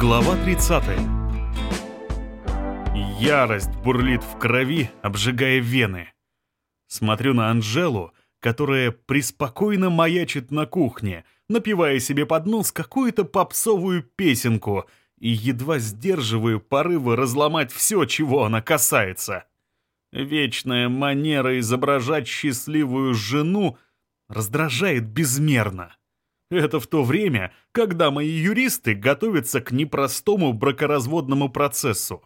Глава 30. Ярость бурлит в крови, обжигая вены. Смотрю на Анжелу, которая преспокойно маячит на кухне, напивая себе под нос какую-то попсовую песенку и едва сдерживаю порывы разломать все, чего она касается. Вечная манера изображать счастливую жену раздражает безмерно. Это в то время, когда мои юристы готовятся к непростому бракоразводному процессу.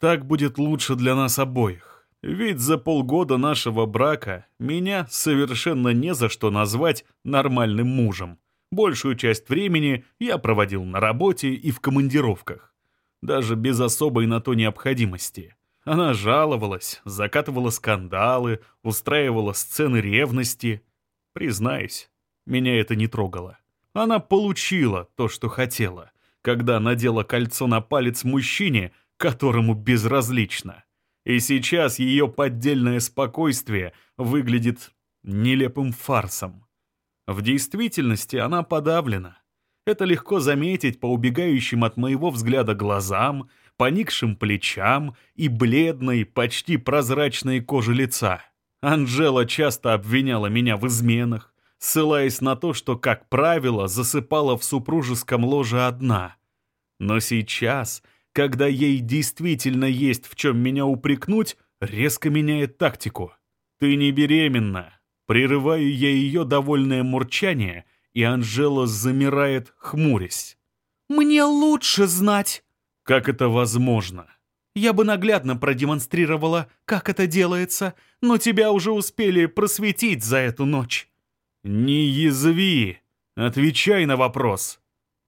Так будет лучше для нас обоих. Ведь за полгода нашего брака меня совершенно не за что назвать нормальным мужем. Большую часть времени я проводил на работе и в командировках. Даже без особой на то необходимости. Она жаловалась, закатывала скандалы, устраивала сцены ревности. Признаюсь, меня это не трогало. Она получила то, что хотела, когда надела кольцо на палец мужчине, которому безразлично. И сейчас ее поддельное спокойствие выглядит нелепым фарсом. В действительности она подавлена. Это легко заметить по убегающим от моего взгляда глазам, поникшим плечам и бледной, почти прозрачной коже лица. Анжела часто обвиняла меня в изменах, ссылаясь на то, что, как правило, засыпала в супружеском ложе одна. Но сейчас, когда ей действительно есть в чем меня упрекнуть, резко меняет тактику. «Ты не беременна». Прерываю я ее довольное мурчание, и Анжела замирает, хмурясь. «Мне лучше знать». «Как это возможно?» «Я бы наглядно продемонстрировала, как это делается, но тебя уже успели просветить за эту ночь». «Не язви! Отвечай на вопрос!»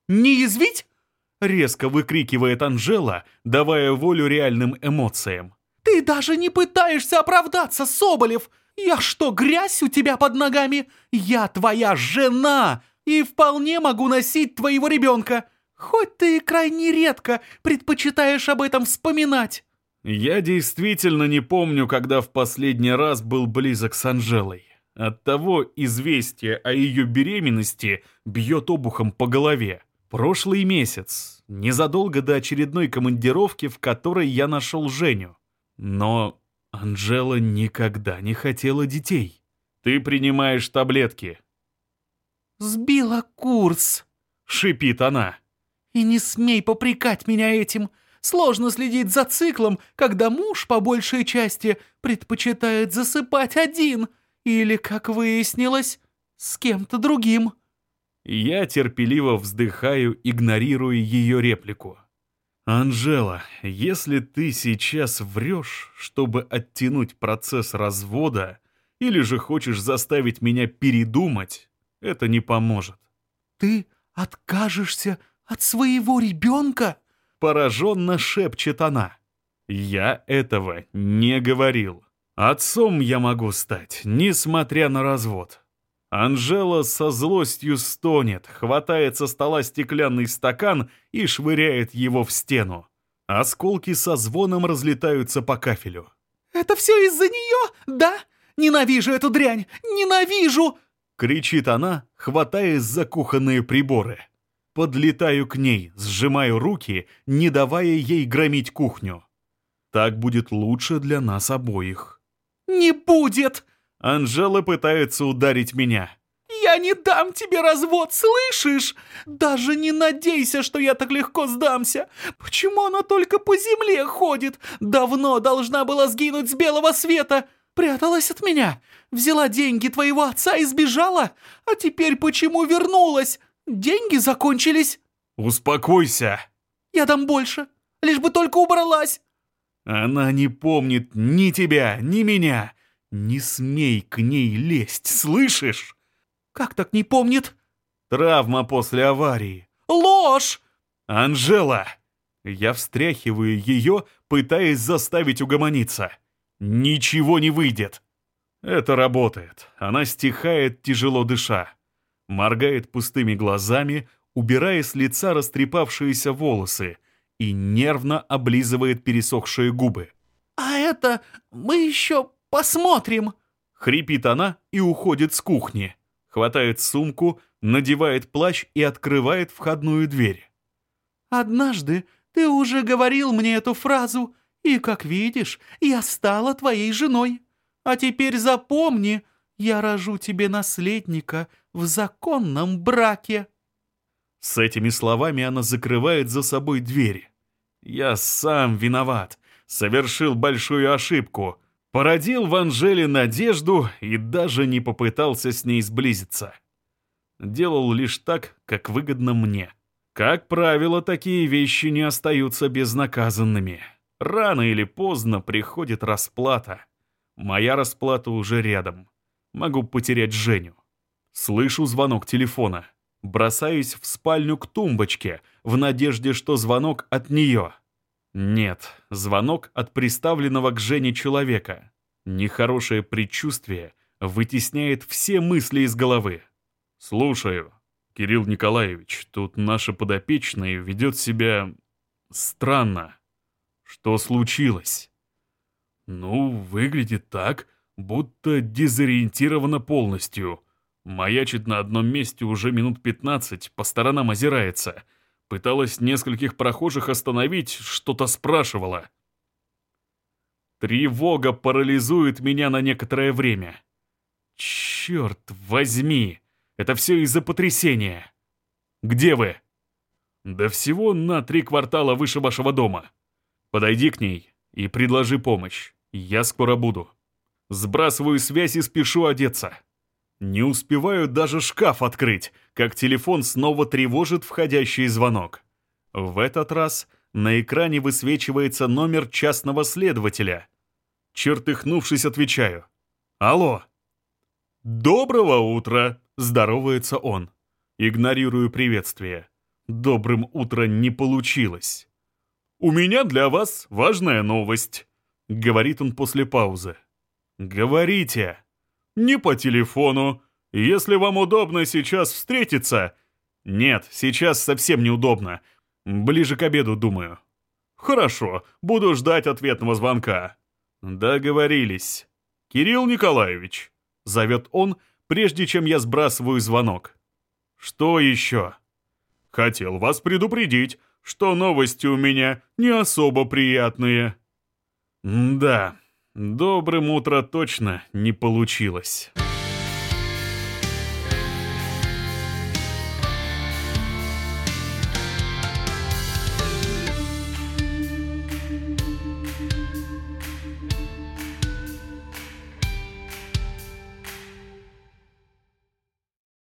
«Не язвить?» — резко выкрикивает Анжела, давая волю реальным эмоциям. «Ты даже не пытаешься оправдаться, Соболев! Я что, грязь у тебя под ногами? Я твоя жена и вполне могу носить твоего ребенка, хоть ты крайне редко предпочитаешь об этом вспоминать». Я действительно не помню, когда в последний раз был близок с Анжелой. Оттого известие о ее беременности бьет обухом по голове. Прошлый месяц, незадолго до очередной командировки, в которой я нашел Женю. Но Анжела никогда не хотела детей. Ты принимаешь таблетки. «Сбила курс», — шипит она. «И не смей попрекать меня этим. Сложно следить за циклом, когда муж, по большей части, предпочитает засыпать один». Или, как выяснилось, с кем-то другим». Я терпеливо вздыхаю, игнорируя ее реплику. «Анжела, если ты сейчас врешь, чтобы оттянуть процесс развода, или же хочешь заставить меня передумать, это не поможет». «Ты откажешься от своего ребенка?» Пораженно шепчет она. «Я этого не говорил». Отцом я могу стать, несмотря на развод. Анжела со злостью стонет, хватает со стола стеклянный стакан и швыряет его в стену. Осколки со звоном разлетаются по кафелю. «Это все из-за нее, да? Ненавижу эту дрянь! Ненавижу!» Кричит она, хватаясь за кухонные приборы. Подлетаю к ней, сжимаю руки, не давая ей громить кухню. Так будет лучше для нас обоих. «Не будет!» Анжела пытается ударить меня. «Я не дам тебе развод, слышишь? Даже не надейся, что я так легко сдамся. Почему она только по земле ходит? Давно должна была сгинуть с белого света. Пряталась от меня, взяла деньги твоего отца и сбежала. А теперь почему вернулась? Деньги закончились». «Успокойся». «Я дам больше, лишь бы только убралась. Она не помнит ни тебя, ни меня. Не смей к ней лезть, слышишь? Как так не помнит? Травма после аварии. Ложь! Анжела! Я встряхиваю ее, пытаясь заставить угомониться. Ничего не выйдет. Это работает. Она стихает, тяжело дыша. Моргает пустыми глазами, убирая с лица растрепавшиеся волосы — и нервно облизывает пересохшие губы. «А это мы еще посмотрим!» Хрипит она и уходит с кухни. Хватает сумку, надевает плащ и открывает входную дверь. Однажды ты уже говорил мне эту фразу, и, как видишь, я стала твоей женой. А теперь запомни, я рожу тебе наследника в законном браке». С этими словами она закрывает за собой дверь. «Я сам виноват. Совершил большую ошибку. Породил в Анжеле надежду и даже не попытался с ней сблизиться. Делал лишь так, как выгодно мне. Как правило, такие вещи не остаются безнаказанными. Рано или поздно приходит расплата. Моя расплата уже рядом. Могу потерять Женю. Слышу звонок телефона. Бросаюсь в спальню к тумбочке, в надежде, что звонок от нее. Нет, звонок от приставленного к Жене человека. Нехорошее предчувствие вытесняет все мысли из головы. «Слушаю. Кирилл Николаевич, тут наша подопечная ведет себя... странно. Что случилось?» «Ну, выглядит так, будто дезориентирована полностью. Маячит на одном месте уже минут 15, по сторонам озирается. Пыталась нескольких прохожих остановить, что-то спрашивала. Тревога парализует меня на некоторое время. Черт возьми, это все из-за потрясения. Где вы? Да всего на три квартала выше вашего дома. Подойди к ней и предложи помощь. Я скоро буду. Сбрасываю связь и спешу одеться. Не успеваю даже шкаф открыть, как телефон снова тревожит входящий звонок. В этот раз на экране высвечивается номер частного следователя. Чертыхнувшись, отвечаю. «Алло!» «Доброго утра!» — здоровается он. Игнорирую приветствие. Добрым утро не получилось. «У меня для вас важная новость», — говорит он после паузы. «Говорите». «Не по телефону. Если вам удобно сейчас встретиться...» «Нет, сейчас совсем неудобно. Ближе к обеду, думаю». «Хорошо, буду ждать ответного звонка». «Договорились». «Кирилл Николаевич», — зовет он, прежде чем я сбрасываю звонок. «Что еще?» «Хотел вас предупредить, что новости у меня не особо приятные». «Да, Добрым утро точно не получилось.